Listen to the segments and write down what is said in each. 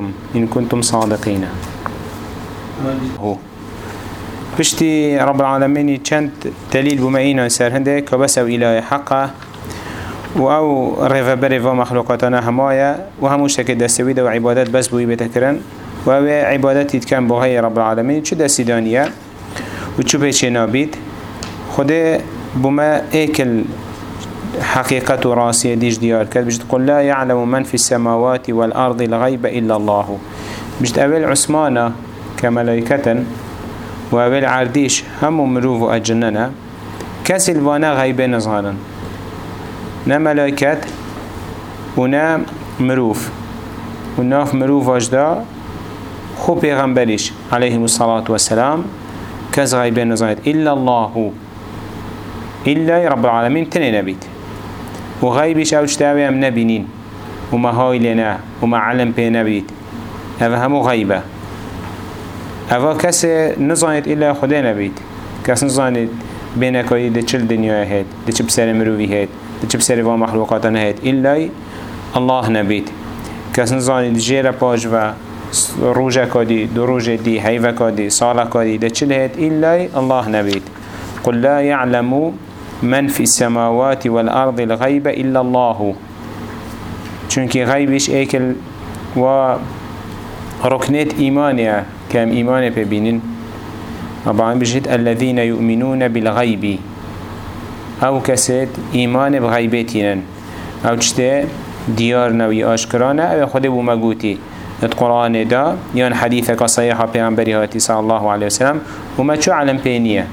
معكم إن كنتم صادقين. هو. بشتي رب العالمين چند دليل بمعين سر هنده كبس أو إله حقه و أو رفا مخلوقاتنا همايا و هموش تك دستويد و عبادت بس بوي بتكرن و أو عبادت يتكن بوهي رب العالمين چو دستي دانيا و چو بيچه نابيد. خده بما إيكل حقيقة راسية ديش ديار كد بجد قل لا يعلم من في السماوات والأرض الغيب إلا الله. بجد أول عثمانا كملائكة وأول عرديش هم مروف أجننا. كسل وأنا غيب نظهرا نا ملائكة ونا مروف. وناف مروف أجدا خو پیغمبرش عليه الصلاة والسلام. كز غيب نظهرت إلا الله. إلا رب العالمين تنين نبيت وغيبش أو شتاوي أم نبينين؟ وما هاي لنا وما علم بي نبيت. هذا همو غيبة. هذا كس نظانت إلا خدا كس نظانت بينك وي ده چل دنيا هيد ده چه بسر مروي هيد ده چه بسر و مخلوقاتنا هيد إلا الله نبيت. كس نظانت جيرا باج و روجا كادي دو روجا دي هيفا كادي صالة كادي ده چل هيد إلا الله نبيت. قل لا يعلم من في السماوات والأرض الغيب إلا الله. چونك غيبش ايكل و ركنت إيمانيا كم إيمان ببينين طبعا بجد الذين يؤمنون بالغيب أو كسد إيمان بغيبتين أو جته ديار نوي آشكرانا أو خده بمقوتي القرآن دا. يان حديثك پیغمبری هاتی صلى الله عليه وسلم وما شو علم بينيه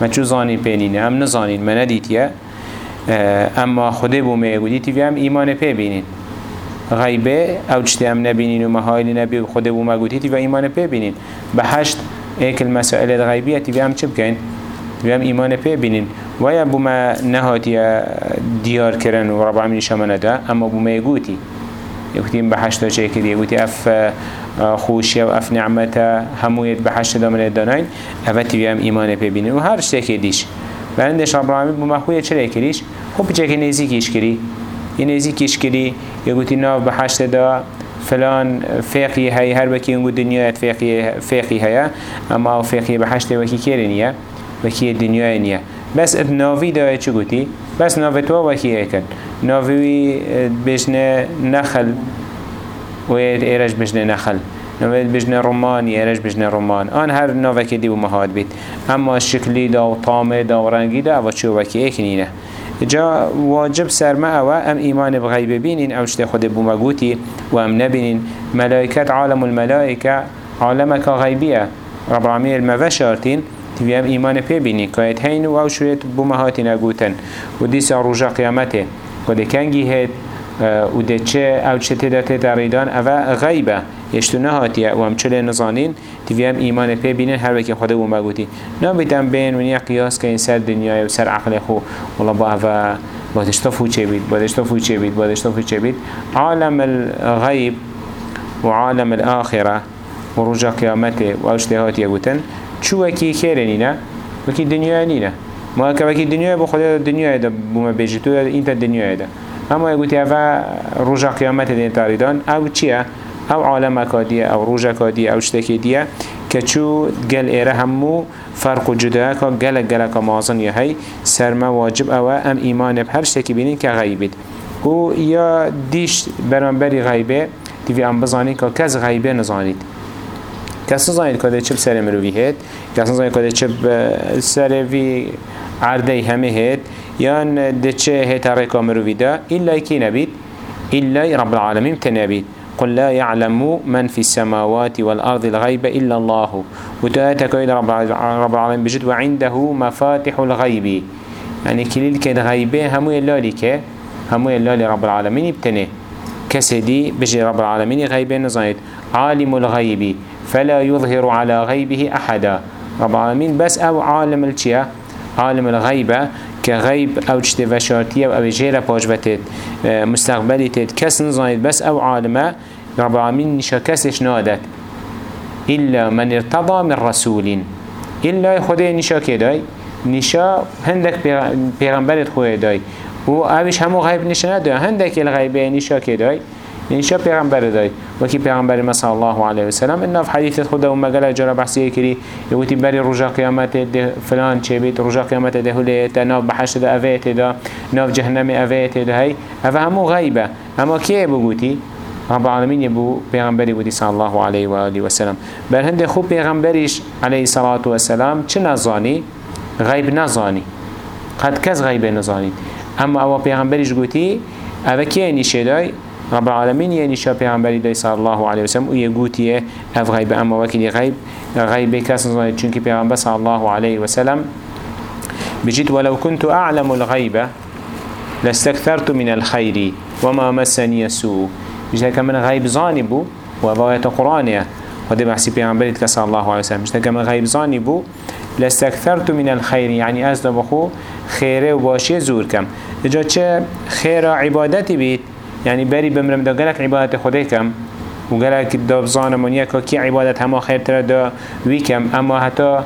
ما چو زانین پینینه هم نزانین ما ندیتیه. اما خوده بو میگودیتی و هم ایمان پی بینین. غیبه او هم نبینین و مهایلی نبی خوده بو مگودیتی و ایمان پی بینین. به هشت ایک المسائل غیبیتی و هم چه بکن؟ و هم ایمان پی بینین. و یا بو ما نهاتی دیار کرن و رب العالمین شمانه ده اما بو میگوتی یکتیم به هشتا چه کردی یکتی اف خوشی و اف نعمت همویت به حشت دامن داناین. اوتی بیم ایمان ببینین و هر شتکی دیش. برندش رب العالمین بما چرا کریش خب چه که نزیکیش کری. یه نزیکیش کری. یه گوتی به حشت دا. فلان فقی هی هر وکی اونگو دنیایت فقی فقی هیا. اما فقی به حشت وکی کرنیه وکی دنیای نیه. بس اد ناوی دای چه گوتی بس ناوی تو وکی ایکن. ناوی بجنه نخل. ويد ايرج بجنه نخل. نوید بجنه رومان ایرج بجنه رومان آن هر نوکی دی و مهاد بید. اما شکلی دا و طامه دا و رنگی دا و چو وکی ایک نینه جا واجب سرما أو ام ایمان بغیب بینین أو شته خود بومگوتی و ام نبینین. ملائکت عالم الملائکه عالمك غیبیه. رب العالمین المفشارتین تبي ام ایمان پی بینین که هین و أو شویت بومهاتی نگوتن. و دیس روژا قیامته. و ده کنگی هید و ده چه أو چه تدت دریدان أو غیبه یشتو نهاتیه و هم چله نزانین تیوی هم ایمان پی بینن هر وکی خود و مگوتی نبیدم بین و نیا قیاس که این سر دنیای و سر عقل خو والله با أو بادش تو فوچه بید بادش تو فوچه بید بادش تو فوچه بید عالم الغیب و عالم الآخرة و رجا قیامته و اشتهاتیه گوتن چو وکی خیره نینه وکی دنیا نینه ما وکی دنیا بو خدا دنیا ده بوم بیجی تو این تا دنیا ده اما گوتی اوه رجا قیامت دین تاریدان أو چیه؟ أو عالم کادیه أو روژا کادیه أو شتکی دیه که چو گل ایره همو فرق جدا که گل گل که مازن هی سرما واجب أو ام ایمان به هر شتکی بینین که غیبید و یا دیش برانبری غیبه دیوی ام بزانید که کس غیبه نزانید کس نزانید که چه سر مروی هید کس نزانید که چه سر وی عرده همه هید یا ده چه هیت رکا ایلا کی نبید إلا رب العالمين تنبید قل لا يعلم من في السماوات والأرض الغيب إلا الله وتأتك إلى رب العالمين بجد وعنده مفاتح الغيب يعني كليل كد غيبه همو اللالك همو اللالي رب العالمين ابتنه كسدي بجي رب العالمين غيبه نزايد عالم الغيب فلا يظهر على غيبه أحدا. رب العالمين بس أو عالم الشيء عالم الغيبة كغيب أو جت وشارتية أو جيرة باجبتت مستقبلي تت كس نزايد بس أو عالمة رب العالمين نشا كسش نادت إلا من ارتضى من رسول. إلا خده نشا كداي نشا هندك پیغمبرت خوه داي و اوش همو غیب نشانه دای هندك الغیبه نشا كداي شو پیغمبر داي وكي پیغمبر مثلا الله عليه وسلم إنه في حديث خدا وما قال جرى بحثي كري يقولي بري رجا قيامت ده فلان چه بيت رجا قيامت ده هليت ناف بحشت ده أفيت ده ناف جهنم أفيت ده هاي أفهمو غيبة أما كيه بقولي رب العالمين يبو پیغمبری بودی صلی الله علیه و آله و سلم. بل هنده خوب پیغمبریش علیه صلاة و سلام چه نزانی؟ غیب نزانی. قد کس غیب نزانی. اما أو پیغمبریش گوتی اوه که نیشه دای رب العالمين يعني شا پیغمبری دای صلی الله علیه و سلم و یه گوتیه اف غیب اما وکیلی غیب غیب کس نزانی چونکه پیغمبر صلی الله علیه و سلم بجد ولو كنت أعلم الغيبة لاستكثرت من الخير وما مسني السوء بجد من غيب زاني بو وضاية قرآنية وده بحسي بيعنبري صلى الله عليه وسلم بجد من غيب زاني بو لاستكثرت من الخير يعني أزد بخو خيره وباشي زور كم إجا چه خير عبادتي بيت يعني بري بمرم دا قلق عبادت خده كم وقلق دا بزانم ونيا كي عبادت هما خير ترى دا ويكم أما حتى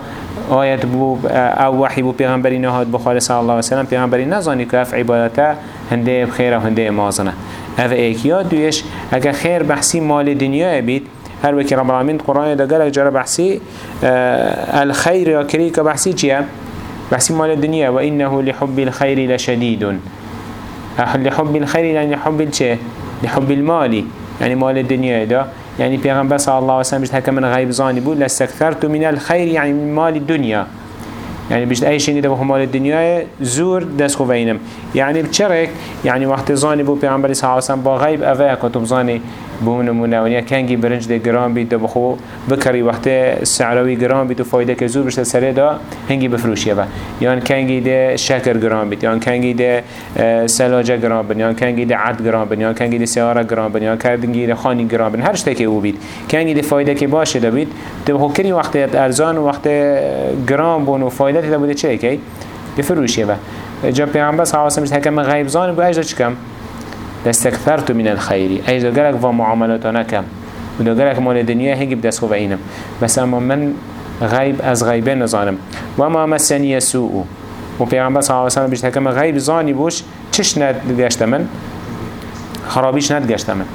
آيات بو أو وحي بو پیغمبری نهاد بخار صلى الله عليه وسلم پیغمبری نزانی که اف عبادته هنده بخير و هنده مازنه. اف ایکیا دویش اگه خیر بحثی مال دنیا بید هر وكي رب العالمين قرآن دا قالك جرى بحثي آه الخير يا كريك بحثي جيا بحثي مال الدنيا وإنه لحب الخير لشديد لحب الخير يعني لحب الشيء لحب المال يعني مال الدنيا ده. يعني پیغمبر صلى الله عليه وسلم بجد هكا من غيب زاني بود لاستكثرت من الخير يعني من مال الدنيا يعني بجد أي شيء ده مال الدنيا زور دست خوفينم يعني بچرك يعني وقت زاني بو پیغمبر صلى الله عليه وسلم با غيب أفا كتب زاني بون نمونه ونیا کنگی برنج ده گرام بید و بخو بکری. وقت سعراوی گرام بید و فایده که زور بشه سره دا هنگی بفروشیه و یان کنگی ده شکر گرام بید یان کنگی ده سلاجه گرام بید یان کنگی ده عد گرام بید یان کنگی ده سیاره گرام بید یان کنگی ده خانی گرام بید هر شته که او بید کنگی ده فایده که باشه ده بید ده بخو کری وقت ارزان و وقت گرام بون و فایده ده بوده چه که بفروشیه و جا پیغمبر صلی الله و حکم غیب زان بو اجدا چکم لاستكثرت من الخير. أي دو قالك ومعاملاتنا كم ودو قالك مال الدنيا هيك بدس خو بعينم. بس أما من غيب أز غيبين نظالم وما مسني سوء. وبيغمبر صلى الله عليه وسلم بيشت هكما غيب زاني بوش چش ندگشت من؟ خرابيش ندگشت من.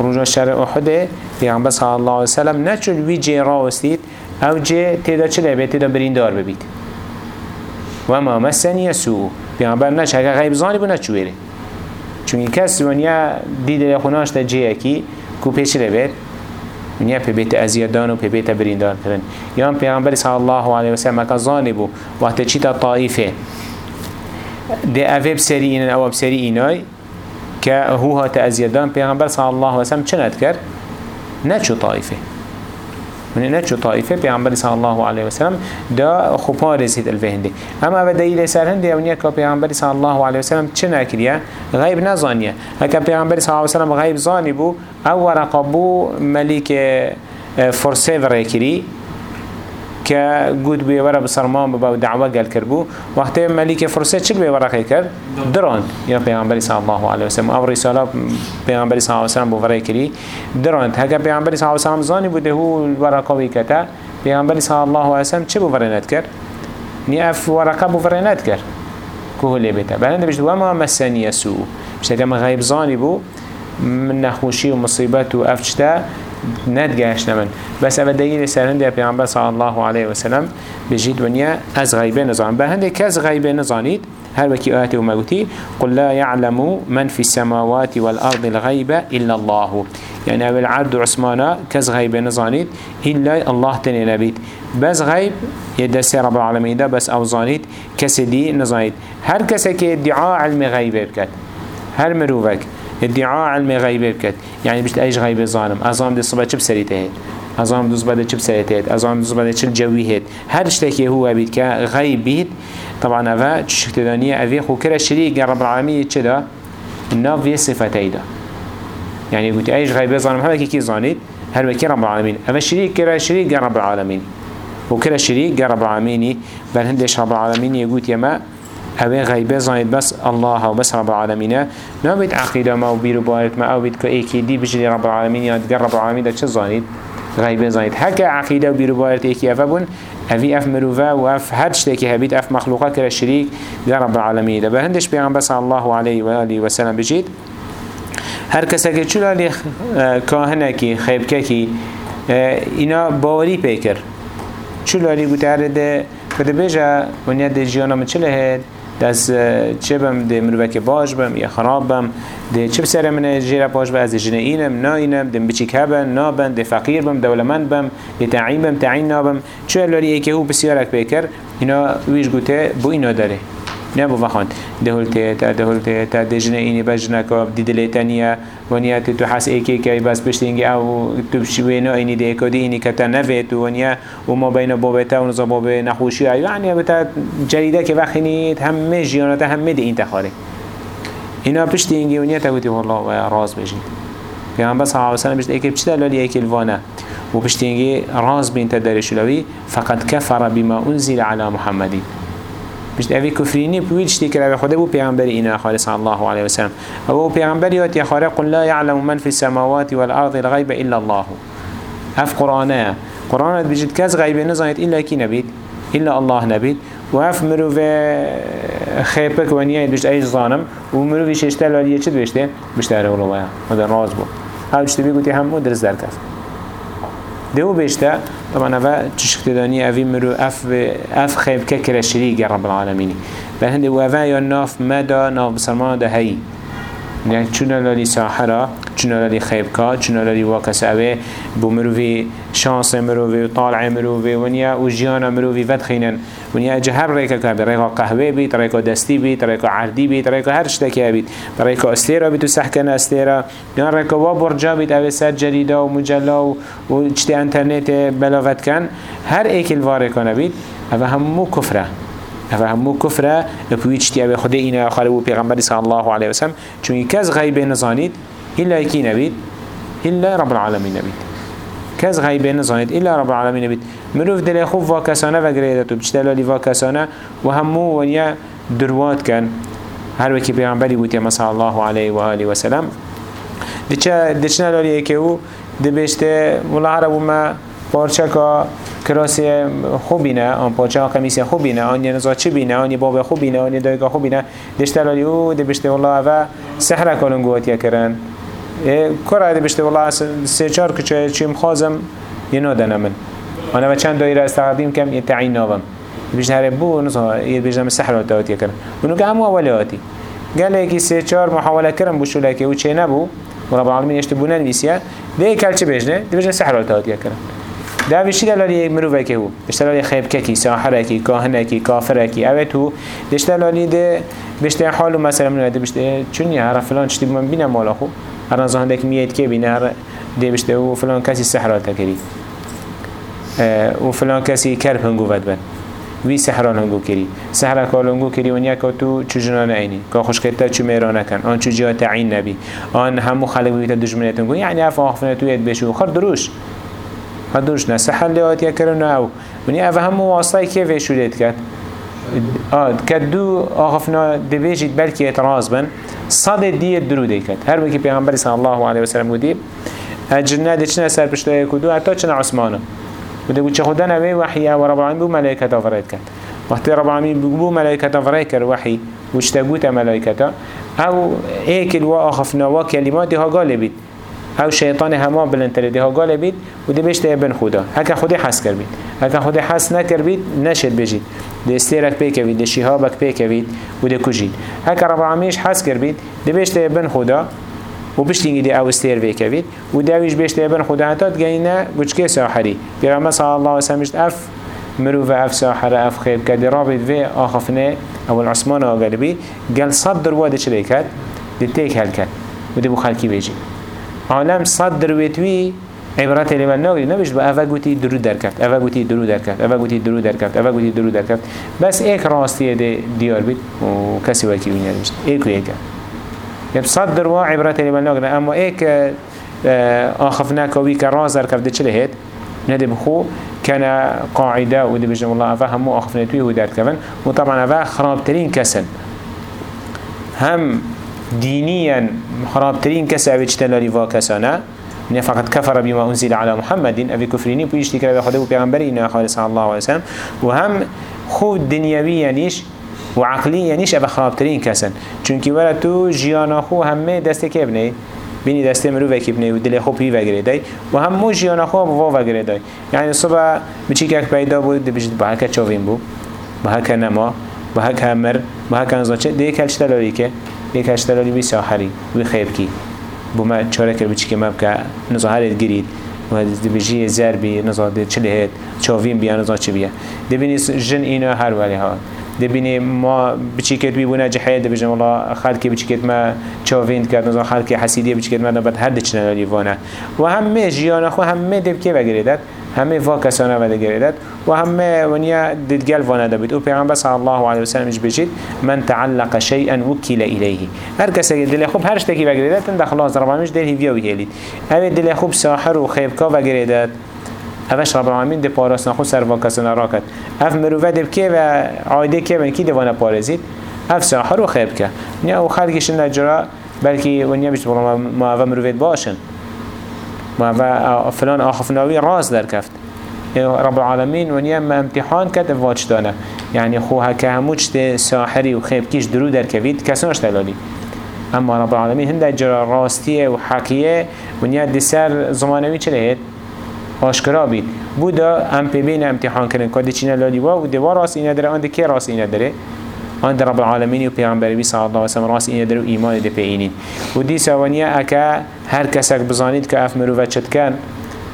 رجا شر أحده بيغمبر صلى الله عليه وسلم نچل وي جي راوستيد أو جي تيدا چله بيت تيدا بريندار ببيت وما مسني سوء. بيغمبر نچ هكا غيب زاني بو نچويره چون کس ونیا دیده خوناش تا جیه کی کو پیش رو بید. ونیا پی بیت ازیادان و پی بیت بریندان کرن. یا پیغمبر صلی الله علیه و سلم اکا ظالبو وقت چی تا طائفه؟ ده اوه بسری اینن أو بسری اینای که هو ها تا ازیادان پیغمبر صلی الله علیه و سلم چند کرد؟ نه چو طائفه. من نتشو طائفة بيعنبري صلى الله عليه وسلم دا خبار زيد الفهندي أما أبدا دليل سر هندي أونيا كا بيعنبري صلى الله عليه وسلم چنا كريا غيب نزانيا هكا بيعنبري صلى الله عليه وسلم غيب زاني بو أو ورقبو ملك فرسي ورقري که گود بی ورا بسرمان ببا و دعوه گل کربو وقتی ملیک فرسه چل بی ورا خی کرد؟ دران یا پیغمبری صلی الله علیه وسلم. أو رساله پیغمبری صلی الله علیه وسلم بو ورا کری دران هکا پیغمبری صلی الله علیه وسلم زانی بوده هو ورا قوی کتا پیغمبری صلی الله علیه وسلم چه بو ورا نت کرد؟ نی اف ورقه بو ورا نت کرد که لی بیتا بلنده بجد وما مسنی سو بشتا کم غیب زانی بو من نخوشی و مصیبت و افچتا ندگشت من بس اول دلیل سرهنده پیامبر صلی الله علیه و سلم بجید ونیا از غیبه نزان به هنده کس غیبه نزانید هل وكي آياته ومقوتي قل لا يعلم من في السماوات والأرض الغيب إلا الله يعني أول عرض عثمانا كز غيب نزانيد إلا الله تني نبيت بس غيب يدسي رب العالمين ده بس أوزانيد كسدي نزانيد هل كسك ادعاء علم غيب بكت هل مروفك ادعاء علم غيبة بكت. يعني بشت أيش غيبة ظالم؟ أزام دي صبح چب سريته هيد أزام دوز بده چب سريته هيد أزام دوز بده چل جوي هيد هر اشتكي هو بيت كغيب بيت طبعا افا تشكت دانية افي خو كرا شريك رب العالمين چدا ناف في صفتي دا. يعني قلت إيش غيبه ظالم هذا كي ظانيت هل وكي رب العالمين افا شريك كرا شريك رب العالمين وكرا شريك رب العالمين بل هندش رب العالمين يقول يما اوه غیبه زاید بس الله و بس رب العالمین نبید عقیده ما و بیرو بارد ما که ایکی دی بجلی رب العالمین یا دیگر رب العالمین دا چه زاید غیبه زاید هکا عقیده و بیرو بارد ایکی افا بون اوی اف مروفه و اف هر شتکی هبید اف مخلوقات کرا شریک در رب العالمین دا به هندش پیغمبر صلی الله علیه و آله و سلم بجید هر کسی که چون لی کاهنه کی خیبکه کی اینا باوری پیکر چون لی گوته ده کده بیجا ونیا ده جیانا من چله هید دست چه بم ده مروک باش بم یا خراب بم ده چه بسر من جیره باش بم از جنه اینم نا اینم ده بچی کبن نابن ده فقیر بم دولمند بم ده تعین بم تعین نابم چه لالی ای که هو بسیارک بکر اینا ویش گوته بو اینا داره. نبو بخوان دهولته تا دهولته تا دجنه اینی بجنه که دیدلیتانیه ونیا تو حس ایکی که بس بشتینگی آو تو بشوینا اینی ده کدی اینی کتا نوید ونیا و ما بین بابتا و نزا باب نخوشی یعنی بتا جریده که وقتی همه جیانات همه ده این تخاره. اینا پشتینگی ونیا تا گوتی والله و راز بجید پیامبر صلی الله علیه و سلم بجد ایکی بچه لالی الوانه و پشتینگی راز بین تدرش لوی فقد كفر بما انزل على محمدی. مش اوی کفرینی بویل شتی کرده خدا بو پیغمبر اینا خالص الله عليه وسلم. أو پیغمبر یات یا خارق قل لا يعلم من في السماوات والارض الغيب الا الله اف قرآنه. قرآن بجد كز غيب نزايت الا كي نبيت الا الله نبيت واف مروف خيبك ونيا بجد اي ظانم ومروف ششتل وليه چد بشته بشته الله. هذا راز بو. هاو چتبی گوتی همو درز در کف دو بيشتا طبعا افا تشكت داني أفي مرو أف أف خيب ككر شريك رب العالمين بل يا ناف مدى ناف بسلمان ده هي يعني چونه لالی ساحرا چونه لالی خیبکا چونه لالی واکس اوه بو شانس مروفی طالع مروفی ونیا و جیان مروفی ود خینن ونیا اجه هر ریکا که بید ریکا قهوه بید ریکا دستی بید ریکا عردی بید ریکا هر شتکی بید ریکا استیرا بید و سحکن استیرا. یا ریکا و برجا بید اوه سر جریدا و مجلا و چتی انترنت بلاوت کن. هر ایکل وارکا نبید اوه همو کفره. همو كفره بويتشتي أبي خده إنا خالبو پیغمبر صلى الله عليه وسلم چون كز غيب نزانيد إلا يكي نبيد إلا رب العالمين نبيد كز غيب نزانيد إلا رب العالمين نبيد مروف دل خوف واكسانه وگريدتو بجتلالي واكسانه وهمو ونيا دروات كان. هر وكي پیغمبری بوتي صلى الله عليه وآله وسلم دچه دچنا لالی که أو دبشته ولا عربو ما پارچکا کراسی خوبینه آن پاچه ها کمیسی خوبینه آن نزا چه بینه آن باب خوبینه آن دایگاه خوبینه دشتلالی أو ده بشته والله و سحر کالون گواتیا کرن. کار عادی ولی از سه چهار کچه چیم خوازم یه نادنه من آنها و چند دایره از کم یه تعیین ناوم بیشتر هر بو نصا یه بیشتر مسحر و تاوتی کردم اونو که همو اولی آتی قال یکی سه چهار محاوله کردم بو که او چه نبو و رب العالمین یشت بو ننویسیه ده کل چه بیشنه ده بیشتر سحر و تاوتی کردم ده ویشی دلالی مروفه که هو بیشتر خیب خیبکه کی ساحره کی کاهنه کی کافره کی اوت تو؟ بیشتر دلالی ده بیشتر حالو مثلا منو ده بیشتر چون یه فلان چتی من بینم مالا خوب هر دک میاد که بینه هر ده بشته و فلان کسی سحرات کری و فلان کسی کرب هنگو ود بن. وی سحران هنگو کری سحر کال هنگو کری و نیا تو چو جنان اینی. که خوش کتا چو میرانه کن آن چو جا تعین نبی. آن همو خلق بیتا دجمنیتون کن یعنی اف آخفنه تو ید بشو. خر دروش. هدوش نه سحل لیات یکرن او ونی او همو واسطه که ویشولید کرد. آه کدو آخفنا دبیجید بلکی اعتراض بن. صد دیه درو دیکد هر وکی پیغمبر صلی الله علیه وسلم بودی اجرنا دی چنه سر پشتای کدو؟ حتی چنه عثمانه بوده بود چه خدا نوی وحی و رب العالمین بو ملائکت آفرید کرد. وقتی رب العالمین بو ملائکت آفرید کرد وحی وشتگوت ملائکتا. أو ایکل و آخفنا و کلماتی ها گاله أو شیطان هما بلندتره ده ها گاله بید و ده بشته ابن خدا. هکا خودی حس کر بید هکا خودی حس نکر بید نشد بجید. ده استیرک پی کوید ده شیهابک پی کوید و ده کجید. هکا رب العالمینش حس کر بید ده بشته ابن خدا و بشتینگی ده أو استیر بی کوید و ده اویش بشته ابن خدا حتی دگینه گوچکه ساحری. پیغمبر صلی الله علیه اف مروف اف ساحره اف خیر کدی رابط و آخفنه اول عثمان آگلبی گل صد درواده چلی ده تیک هل و ده بو خلکی بیجید عالم صد درویتوی عبرت لیمن ناگری نبیش با گوتی درو در کرد. اوه گوتی درو در کرد. اوه گوتی درو در کرد. اوه گوتی درو در کرد. بس دیار بید و کسی وکی وینر بشت ایک و ایک. یب صد دروا عبرت لیمن ناگری اما ایک آخف نکوی که راز در کرده چله هید نده بخو كان قاعدة ودي بجن الله أفا همو أخفنتوي ودار كمان وطبعا أفا خرابترين كسن هم دينيا خرابترين كسا أبي تشتلالي فا كسانا من فقط كفر بما أنزل على محمد أبي كفريني بيشتي كلا بخده وبيغنبري إنه خالص الله عليه وسلم. وهم خود دنيويا نيش وعقليا نيش أبي خرابترين كسن چونكي ولا تو جيانا خو همه دست كيبني بینی دسته مروفه که بنی و دل خوب هی وگره دی مو جیان خواب و وگره دی یعنی صبح بچی که پیدا بود بجد چاوین بود. با هکه نما با هکه مر با هکه نزاچه دی یک اشترالی بی ساحری بی خیب کی. بوما چاره کرد بچی که ما بکه نظاهرت گرید و دبیجی زر بی نظاهرت چلی هد بیان بیا نظاهر چی بیا. دبینی جن اینو هر ولی ها. دبینی ما بچی که بی بونه جحیه دبیجم الله خد که بچی که ما چاوین کرد نظاهر خد که حسیدی بچی که ما نباد هر دچنه وانه و همه جیان خو همه دب که بگیرید همه وا کسانه و دگریدد و همه ونیا ددگل وانه دبید. و پیغمبر صلی الله علیه و سلم بجید من تعلق شیئا وکیل الیه. هر کسی دل خوب هر شتکی وگریدد تن خلاص رب العالمین دل هیویا ویلید اوه دل خوب ساحر و خیبکا وگریدد اوش رب العالمین ده پاراس نخو سر وا کسانه راکد. اف مروه دب که و عایده که من کی دوانه پارزید؟ اف ساحر و خیبکا نیا أو خلقش نجرا بلکه ونیا بیشت ما اوه مروه باشن و فلان آخفناوی راز در کفت رب العالمین و نیم امتحان کد واج دانه یعنی خوها که هموچت ساحری و خیب کیش درو در کفید کسانش دلالی اما رب العالمین هنده جرا راستیه و حقیه و نیم دسر زمانوی چلید آشکرا بید. بودا ام پی بین امتحان کردن کدی چینه لالی و دیوار راست اینه داره آن که راست اینه داره؟ آن در رب العالمین و پیغمبر بی صلی الله علیه وسلم. راست اینه داره و ایمان ده پیینین و دی سوانیه اکا هر کسک بزانید که اف مروفت چد کن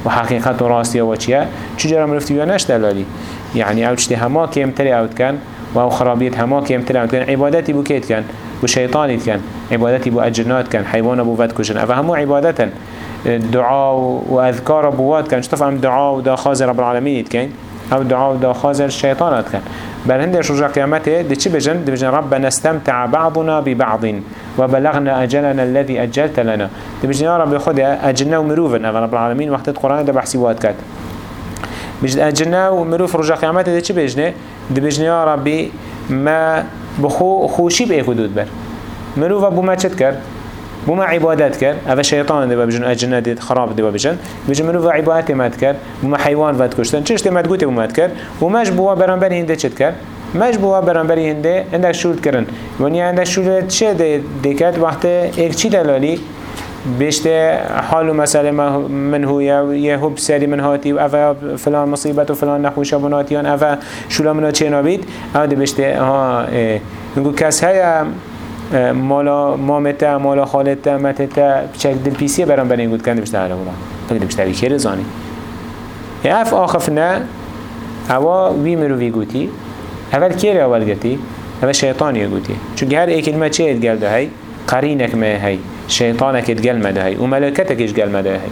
و حقیقت و راستی و چیه چجرا مرفتی و نش دلالی يعني أو چتی هما کمتری أوت کن و أو خرابیت هما کمتری أوت کن عبادتی بو کیت کن بو شیطانیت کن عبادتی بو أجنات کن حیوان بو ود کشن أو همو عبادتن. دعا و اذکار بوات کن شطف أم دعا و دا خاز رب العالمین کن أو دعا و دا خاز الشیطانات کن بل هنده رجع قيامته دي چه بجن؟ دي بجن ربنا استمتع بعضنا ببعض وبلغنا أجلنا الذي أجلت لنا. دي بجن يا رب خود أجلنا ومروفن رب العالمين وقت القرآن ده بحسي واد كات بجن أجلنا ومروف رجع قيامته دي چه بجن دي بجن يا ربي ما بخو خوشي بأي حدود بر. مروف أبو ما چت كر بو ما عبادت كر اوه شيطان دبا بجن اجنه دید خراب دبا بجن بجن منو و عبادت مد كر بو ما حيوان ود کشتن چشت مد گوته بو مد كر و مش بو برانبر هنده چت كر مش بو برانبر هنده؟ هنده شورت کرن. ونیا هنده شورت چه ده دکت وقت ایک چی دلالی؟ بيشته حالو مثلا من هو يا هو بسري من هاتي وأفا فلان مصيبة وفلان نخوشة مناتيان أفا شو لمنا چه نبيت هذا بيشته ها نقول كاس هيا مالا مامتا مالا خالتا متتا بچک دل پیسیه برام کنده بشته هلا بولا بگید بشته بی که رزانی اف آخف نه اوا وی مرو وی گوتی. اول کیره اول گرتی؟ اول شیطانی گوتی. چون هر ایک کلمه چه ادگل ده هی قرینک ما هی. شیطانک ادگل مده هی و ملکتک ادگل مده هی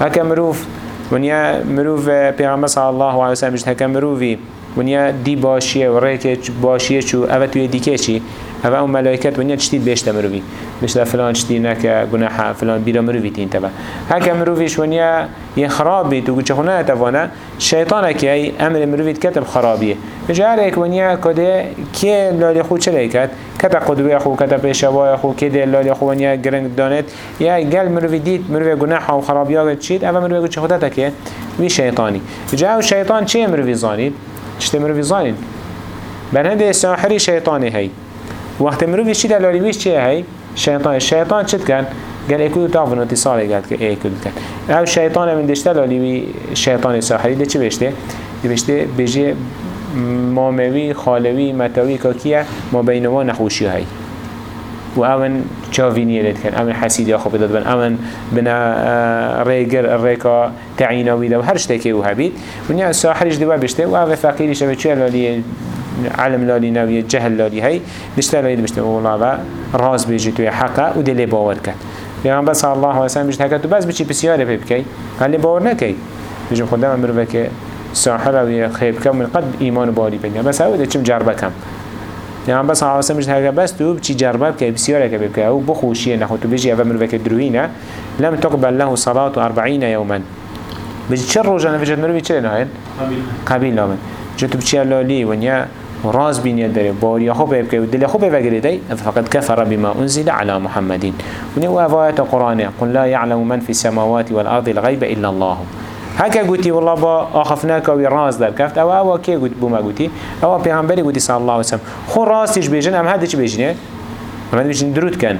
هکا مروف ونیا مروف پیغمبر صلی الله علیه وسلم هکا مروفی. ونیا دی باشیه و ریک باشیه چو اوه توی دیکه چی؟ هوا اون ملائکت ونیا چتید بهشت مروی بهشت فلان چتی نکه گناح فلان بیرا مروی تین تبا. هکه مرویش ونیا یه خرابی تو گوچه خونه نتوانه شیطانه که ای أمر مرویت کتب خرابیه. جهر ایک ونیا کده که لالی خود چه لیکت کتا قدوی خو کتا پیشوای خو که ده لالی خو ونیا گرنگ دانت. یا گل مروی دید مروی گناح و خرابیات چید اما مروی گوچه خودتا که وی شیطانی. جهر شیطان چه مروی زانید؟ چه مروی زانید؟ بنده ساحری شیطانی هی. وقت مروفی چی دلالی ویش چیه هی؟ شیطان شیطان چت کن؟ قال ايكو تعرفون اتصال قال ايكو كان أو شيطان من دشتا لولي شيطان ساحري ده چه بشته؟ بشته بيجي ماموي خالوي متوي كاكيا ما بينما نخوشي هاي و اون چاوینی لید کن اون حسیدی آخو بداد بن. اون بنا ریگر ریکا تعیناوی ده و هر شتکی أو هبید. ونیا ساحرش دوا بشته. و اون فقیری شبه چه لالی؟ علم لالي نوية جهل لالي هاي. نشتر لالي بشتر والله راز بيجي توي حقا ودلي باور كت بيان بس الله عليه وسلم بيجي هكذا بس بيجي بسيارة بيبكي هل باور نكي. بيجي خدام امرو بك ساحرة ويا خيب كم من قد إيمان بالي بيني بس هو ده كم جربة كم. يعني بس على وسلم بيجي هكذا بس تو بتشي جربة بكي بسيارة كبيبكي أو بخوشية نخو تو بيجي أفهم بك دروينة لم تقبل له صلاة أربعين يوما. بيجي شر رجعنا في جنة بيجي نهين قبيل. لامن جتو بتشي لالي ونيا. راز بين داره باريا خوب يبكي ودل خوب يبكي فقد كفر بما أنزل على محمد. ونو آيات القرآن قل لا يعلم من في السماوات والأرض الغيب إلا الله. هكا قلتي والله با آخفناك وراز در كفت أو أو كي قلت بما قلتي أو پیغمبری قلتي صلى الله عليه وسلم خو راستش بيجن ام هده چه بيجنه ام هده بيجن درود كان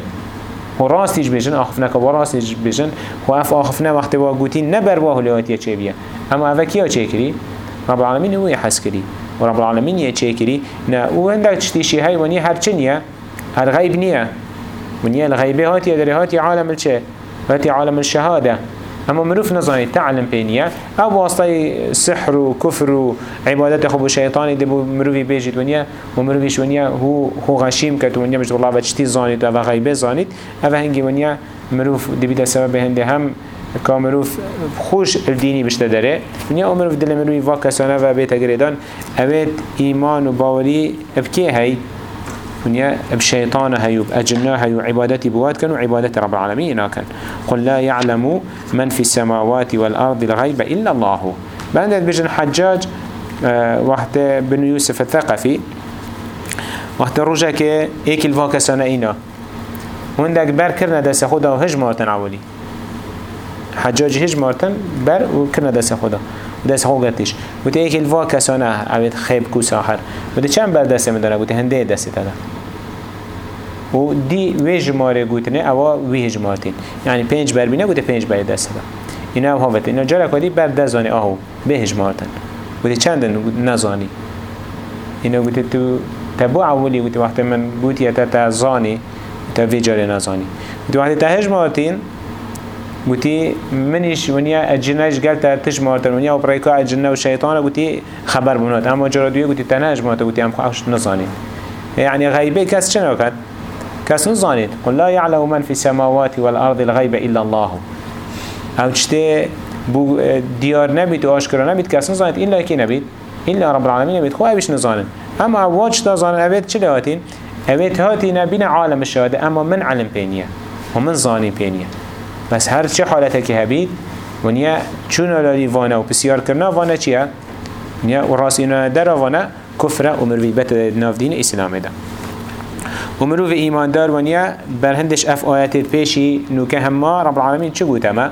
و راستیش بجن آخفنا که راستیش بجن. و اف آخفنا وقتی با گوتی نبر واه لیاتیه چه بیا اما اوه کیا چه کری؟ رب العالمین هو يحس كري ورب العالمين يتشكري نا وعندك تشتيشي هاي وني هر چنيا هر غيب نيا ونيا الغيبه هاتي دري هاتي عالم الچه هاتي عالم الشهادة. أما مروف نظاني تعلم بينيا أو واسطة سحر وكفر وعبادات خب الشيطان دي مروفي بيجي ونيا ومروفيش ونيا هو هو غشيم كت ونيا مش والله بتشتي زانيت أو غيبة زانيت. أو هنگي ونيا مروف دي بيدا سبب هنده هم. كامروف خوش الديني بشته داره. ونيا امروف دل مروفي واكسانه و بيتا گريدان اويت ايمان و باوري ابكي هاي ونيا بشيطان هيو بأجنة هيو عبادتي بواد كانوا عبادة رب العالمين كان قل لا يعلم من في السماوات والأرض الغيب إلا الله. بعد بيجن حجاج آه وقت بن يوسف الثقفي وقت رجع كي ايك الفاكا سنائنا وندك بر كرنا دست خدا وهج مارتن عولي حجاج هج مارتن بر وكرنا دست خدا دست خود گرتیش بوده ایک الوا کسانه اوید خیب کو ساحر بوده چند بر دست میداره بوده هنده دست داده و دی وی جماره گوتنه اوا وی جمارتین یعنی پنج بر بینه بوده پنج بر دست ده اینا هم هاوته. اینا جرا کدی بر دزانی آهو. به جمارتن بوده چند نزانی. اینا گوته تو تبو اولی گوته وقت من گوتی تا تا زانی تا وی جاره نزانی. گوته وقتی تا هجمارتین گوتی منیش ونیا اجناش تا تش مارتن ونیا و برایکا اجنا و شیطان گوتی خبر بنات أما جرا دوی گوتی تناج مارت گوتی ام خوش نزانی يعني غيبة كاس شنو كات كاس نزانيت. قل لا يعلم من في السماوات والأرض الغيب إلا الله. أو تشتي بو ديار نبيت و آشكرا نبيت كاس نزانيت. إلا كي نبيت؟ إلا رب العالمين نبيت. خواه بيش نزانن. أما واج تازانن أبيت چه لهاتين؟ أبيت هاتين بين عالم الشهادة أما من علم بينيا ومن زاني بينيا بس هر چه حالتك هبید ونیا چون لالی وانا و بسیار کرنا وانا چیه؟ ونیا و راسینا در وانا کفره و مروی بت ناف دین اسلام ده و مروی ایماندار ونیا برهندش اف آیات پیشی نوکه همه رب العالمین چه ما؟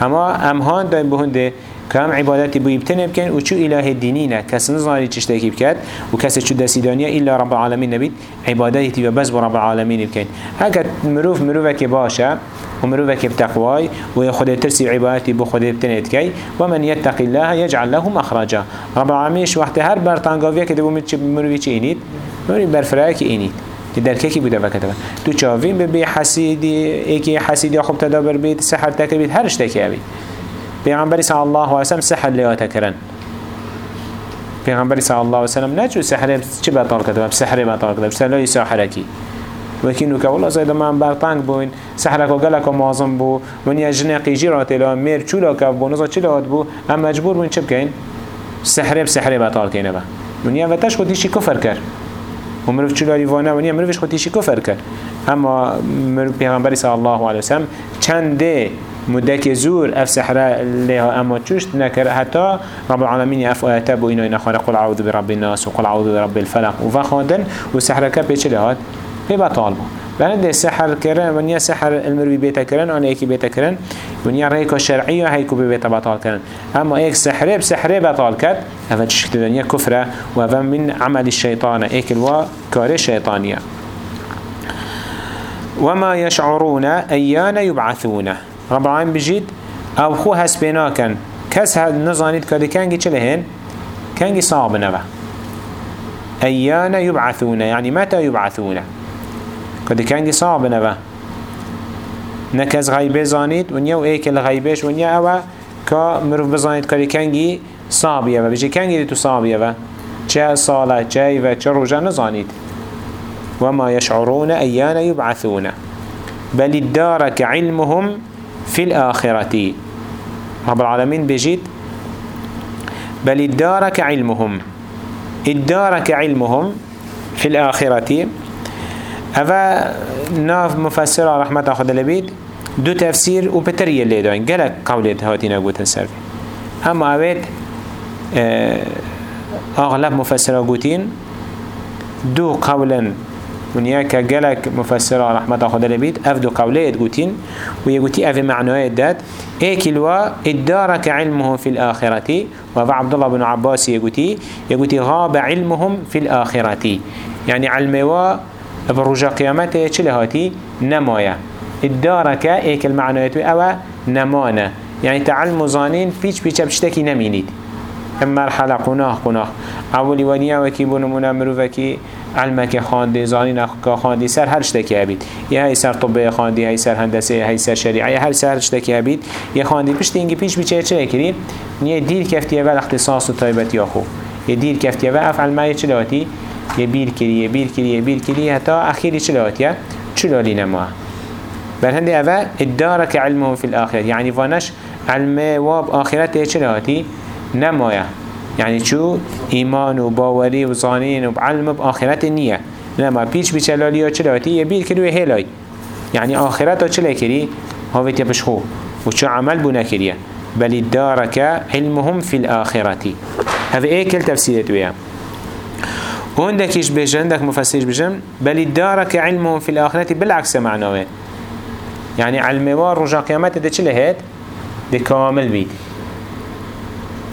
همه امهان دایم بهنده كام عبادتي بو يبتنب كان وشو إله الدينينا كس نظاري تشتكي بكات وكس شو دسيدانيا إلا رب العالمين نبيت. عبادتي بس برب العالمين بكين هكذا مروف مروفك باشا ومروفك بتقواي ويخد ترسي عبادتي بو خد بتنت كي ومن يتق الله يجعل له مخرجا. رب العالمين وقت هر برتانقاوية كده بو مروفي چه إنيت؟ مروفي برفراك إنيت. در کی بوده و کتبه تو چاوین به حسیدی یکی حسیدی خوب تدابر بید سحر تکر هر اشتکی بید پیغمبری صلی الله علیه و سلم سحر لیات کرن. پیغمبری صلی الله علیه و نه چو سحر چه بطال کتبه سحر بطال کتبه سلای ساحرکی وكينو كولا زيد ما برطانك بوين سحرك وقالك معظم بو. من يجنى قيجي راتلا مير چولا كف بو. نزا چلا بو؟ هم مجبور بوين چه بكين سحر بسحر بطال كينه با. من يفتش خوديشي كفر كر ومروف چولا ريوانا من يمروفش خوديشي كفر كر اما مروف پیغمبری صلی الله علیه وسلم چنده مدك زور اف سحرة لها اما تشوشت نكر حتى رب العالمين اف آياته بو إنو إنا قل عوذ برب الناس وقل عوذ برب الفلق. وفخاندن وسحرة كبه لهات بيبا طالبه بعد سحر كرن ونيا سحر المروي بيتا كرن أنا إيكي بيتا كرن ونيا ريكو شرعية هيكو بيتا بطال كرن أما إيك سحر بسحر بطال كت هذا تشكت دنيا كفرة وهذا من عمل الشيطان إيك الوا كار الشيطانية وما يشعرون أيان يبعثون رب العالمين بجيت أو خو هسبنا كان كس هاد نظانيت كده كانجي چلهن كانجي صعب نبا أيان يبعثون يعني متى يبعثون كده كانجي صعب نبا نكز غيبه زانيت ونيا ايك الغيبش ونيا أوا كا مروف بزانيت كده كانجي صعب يبا بجي كانجي تو صعب يبا چه صالة چه أيوه چه روجا نزانيت وما يشعرون أيان يبعثون بل ادارك علمهم في الآخرة. رب العالمين بجد بل ادارك علمهم. ادارك علمهم في الآخرة. هذا ناف مفسر رحمة أخذ لبيت. دو تفسير و بترية اللي داين قالك قولت هاتينا قوت السر أما أبيت أغلب مفسر قوتين دو قولا ونیا که گلک مفسر رحمت خدا لبید اف دو قوله ادگوتین و یگوتی اف معنای داد ایکلوا إدارك علمهم في الآخرة وفا عبد الله بن عباس يقولي يقولي غاب علمهم في الآخرة. يعني علموا برجع قيامته چلهاتي نمايا الدارك ايك المعنويات أو نمانا يعني تعلم زانين بيش بيش بشتكي نمينيد هم مرحله قناه قناه اولی ونی او کی بونو من امرو وکی علم که خاندی زانی نخ خاندی سر هر شتکی هبید یا هی سر طب خاندی هی سر هندسه ای سر شریعه هر سر شتکی هبید یا خاندی پشت اینگی پیش بیچه چه کری؟ نی دیر کفتی اول اختصاص و طیبت یا خو یه دیر کفتی اول افعل ما چه لواتی یه بیر کری یه بیر کری یه بیر کری حتی اخیری چه لواتیه چه نما نماه هندی اول ادارک فی الاخره یعنی وانش علم واب اخرت چه نموه يعني شو إيمان وباوري وظانين وبعلم بآخرت النية لما بيش بيشلالي وشلاتي يبيل كروي هلاي يعني آخرت وشلا كري هو يبشخو وشو عمل بنا كريه بل ادارك علمهم في الآخرة هذا إيه كل تفسيرت وياه وعندك إيش بيجن عندك مفسر بيجن بل ادارك علمهم في الآخرة بالعكس معناه يعني علموار رجا قيامته ده چله هيد ده كامل بيت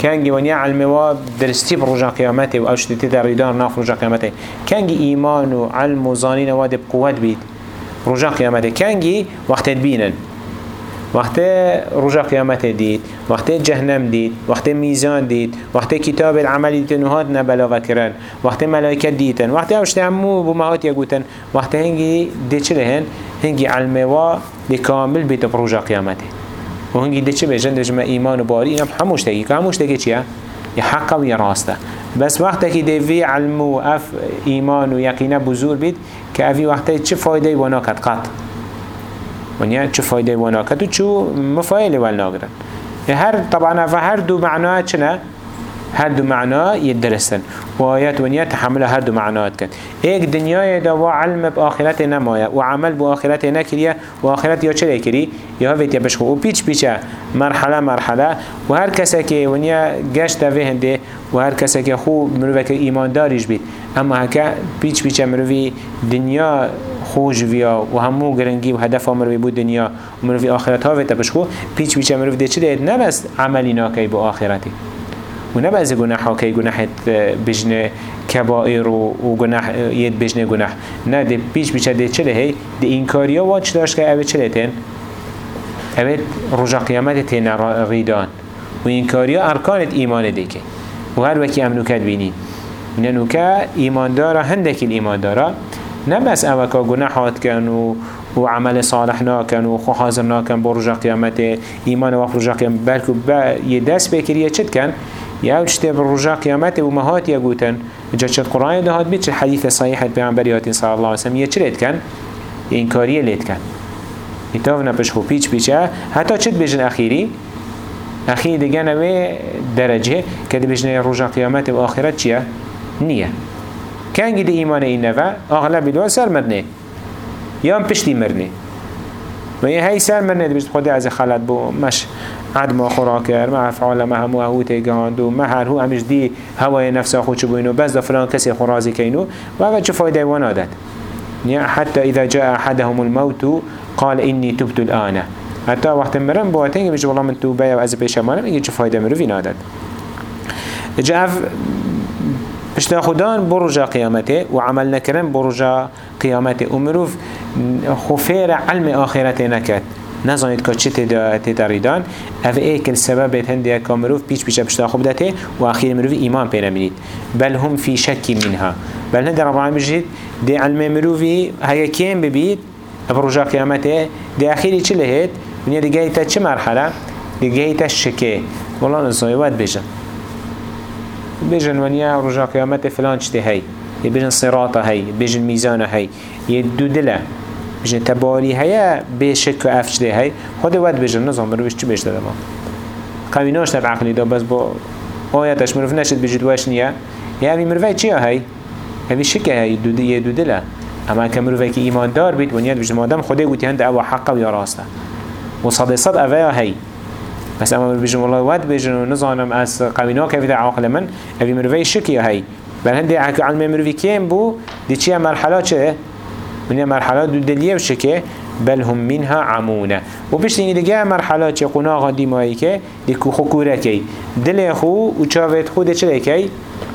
كانجي ونيا علم و درستي برجع قيامته و اوش تدار ريدان ناف رجع قيامته. كانجي إيمان و علم و زانين و دب قوات بيت. رجع قيامته. كانجي وقت تبينن وقت رجع قيامته ديت. وقت جهنم ديت. وقت ميزان ديت. وقت كتاب العمل ديت نهاد نبلا وكرن وقت ملائكة ديتن. وقت اوش تعمو بمهات يقوتن. وقت هنجي ديت لهن. هنجي علم و لكامل بيت برجع قيامته. و هنگی ده چه بجن دجمع ایمان و باری اینا هموش تکی که هموش تکی چیه؟ یه حقه و یه راسته. بس وقتی که دوی علم و اف ایمان و یقینه بزرگ بید که اوی وقتی چه فایده وانا کد قط. ونیا چه فایده وانا کد و چه مفایل ول ناگرن. هر طبعا هر دو معناه چنه؟ هر دو معنا يدرسن. وآيات ونيا تحمل هر دو معنات كن. إيك دنيا دا وعلم بآخرت نمايا وعمل بآخرت نكريا وآخرت يا چلي كري. يا هفت و بيچ بيچا مرحلة مرحلة. وهر كسا كي ونيا گشت في هنده. وهر كسا كي خو مروفك إيمان داريش بيت أما هكا بيچ بيچا مروفي دنيا خوش ویا و همو گرنگی و هدف مروی بود دنیا و مروی آخرت ها ویتا بشخو. پیچ پیچ مروی ده چه ده؟ نبست عملی ناکی با آخرتی و نبعض گناه که گناه بجنه کبائر و گناه ید بجنه گناه نه ده پیش بیچه ده چله هی ده این کاریا داشت که اوه چله تن اوه رجا قیامت تین ریدان و این کاریا ارکانت ایمان ده که و هر وکی امنو کد بینی اینو که ایمان داره هندکی ایمان داره نه بس که گناهات کن و عمل صالح ناکن و خو حاضر ناکن برجا قیامت ایمان و رجا قیامت بلکو با یه دست بکریه چد کن يا وشتي بالرجاء قيامته ومهات يقولن جاءت القرآن ده هاد بيت الحديث الصحيح بيعنبريات صلى الله. عليه وسلم يشريت كان؟ إنكارية ليت كان. يتوفنا بشخو بيش بيشا حتى چد بيجن أخيري؟ أخيري دقانا وي درجة كده بيجن رجاء قيامته وآخرت چيا نية كان قد إيمان إنفا أغلب الوان سر مرنه يام پشتی مرنه و یه هی سر مرنه بيجن خده از خلط بو مش. عد ما خورا کر ما افعال ما همو هو تيگاند و ما هر هو همش دی هوای نفس خود چه بینو بس فلان کسی خورازی کینو و اول چه فایده وأنا داد حتى إذا جاء أحدهم الموت قال إني تبت الآن. حتى وقت مرم بواتين بيجي والله من توبة وأز بيش أمانم يجي شو فايدة مرو في نادت جاء بشتا خدان برجا قيامته وعمل نكرن برجا قيامته ومروف خفير علم آخرته نكت نزانید که چه تداریدان أو ایکل سبب هندی کامروف پیچ پیچ پشتا خوب داته و اخیر مروف ایمان پیدا منید بل هم فی شکی منها. بل هند رب العالمین بجید دی علم مروفی هیا کیم ببید؟ برجا قیامته دی اخیری چه لهید؟ ونیا دی گیتا چه مرحله؟ دی گیتا شکه. والله نزانی ود بجن. بجن ونیا رجا قیامت فلان چته هی؟ بجن صراطه هی بجن میزانه هی. یه دو دله بجن تباری هيا بشك افش ده هي خود ود بجن نظام بروش چی بجده ما قویناش تب عقلی دا بس با آیتش مروف نشد بجد واش نیا یا اوی مروفه چیه هی؟ اوی شکه هی دو یه دو دله اما که مروفه که ایمان دار بید ونیاد بجد مادم خوده گوتی هند أو حقا و یا راسته و صد صد اوه هی بس اما بجن والله ود بجن و نظانم از قوینا که ویده عقل من. اوی مروفه شکه هی بل هنده علم مروفی کیم بو دی مرحله چه؟ من مرحلة دو دلية وشكه بل هم منها عمونة وبشتين دقاء مرحلة چه قناغا ديمائي که دي خو كورا كي دل خو و چاوت خو ده چلي كي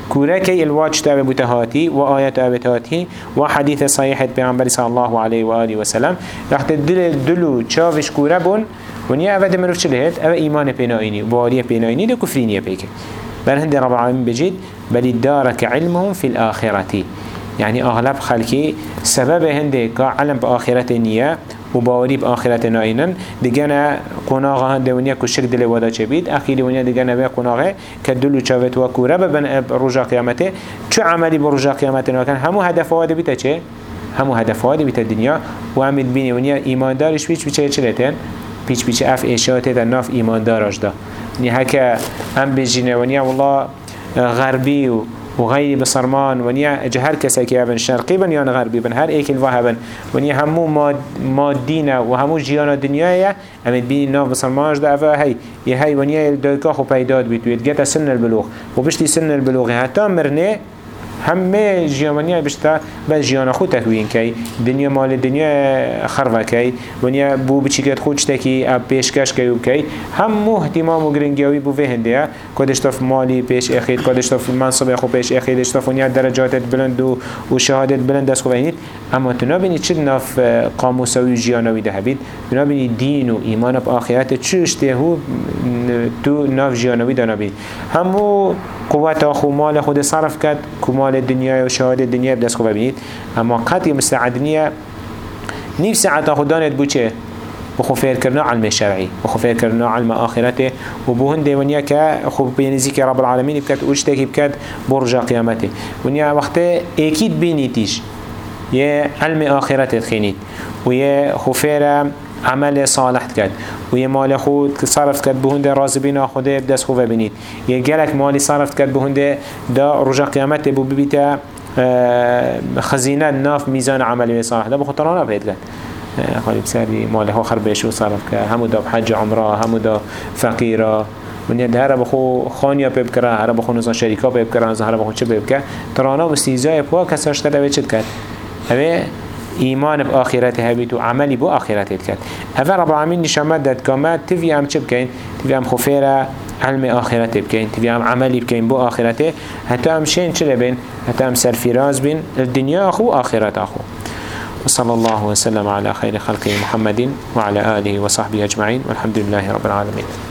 كوركي الواج تابع بتهاتي وآيات أبتهاتي وحديث صحيح بيعنبري صلى الله عليه وآله وسلم رح تدل دلو تشافش كوربون ونيا أفاد مروف چلهت أفا إيمان بينايني وبارية بينايني دو كفرينية بيك بل هندي رب العالمين بجد بل دارك علمهم في الآخرة يعني أغلب خلقي سبب هندي كعلم بآخرة نية وباوري بآخرة ناينن ديگنا قناغا هنده ونيا كشك دل ودا چبيد. أخيري ونيا ديگنا بيا قناغا كدلو چاوت وكورا ببن رجا قيامته. چو عملي برجا قيامته ناكن همو هدف واده بيتا چه؟ همو هدف واده بيتا الدنيا وعمد بيني ونيا إيمان دارش بيش بيچه چلتين بيش بيش اف اشياء دا ناف إيمان دارش دا ني هكا هم بجينه والله غربي و وغير بصرمان ونيا جهر كساكي ابن شرقي بن يان غربي بن هر ايك الوهبن ونيا همو ماد مادينا وهمو جيانا دنيايا امد بين ناف بصرمانش ده افا هي يهي ونيا الدوكا خو بيداد بيتو يتجتا سن البلوغ وبشتي سن البلوغ حتى مرنه همه جیامانی بشتا بس جیانا خود تکوین کی دنیا مال دنیا خربه کی ونیا بو بچیکت خود کی اب پیشکش کی و کی. همو اهتمام و گرنگیاوی بو فهنده کدش تف مالی پیش اخید کدش تف منصب خو پیش اخید تف ونیا درجاتت بلند و شهادت بلند دست خو بینید اما تو نبینید چه ناف قاموسوی جیانوی ده بید تو نبینید دین و ایمان به آخرت چه هو تو ناف جیانوی ده نبید همو قوت خو مال خود صرف کرد که مال دنیا و شهادت دنیا بدست خو ببینید. اما قطعی مستعد نیه نیف ساعت خود دانت بو چه؟ بخو فیر کرنا علم شرعي بخو فیر کرنا علم آخرته و بو هنده ونیا که خب بینزی که رب العالمین بکد اوشتکی بکد برجا قیامته. ونیا وقت اکید بینیتیش یه علم آخرت خینید و یه خفیر عمل صالح کرد و یه مال خود صرف کرد به هنده راضی بینا خوده دست خوب ببینید یه گلک مالی صرف کرد به هنده دا رجا قیامت بو ببیتا خزینه ناف میزان عملی صالح. دا بخود ترانه بهید کرد. خالی بسری مال ها خربش و صرف کرد. همو دا حج عمره همو دا فقیره من یه هر بخو خانیا پیب کرد هر بخو نزان شریکا پیب کرد هر بخو چه پیب کرد. ترانه و استیزای پوا کساش تر چه کرد؟ اوه ایمان به آخرت هبید و عملی به آخرت کرد. اول رب العالمین نشامت داد که تفی هم چه بکن؟ تفی هم علم آخرت بکن. تفی هم عملی بکن به آخرته حتی هم شین چه بین حتی هم سرفراز بین. الدنیا آخو آخرت آخو. وصلى الله وسلم على خير خلقه محمد وعلى آله وصحبه أجمعين والحمد لله رب العالمين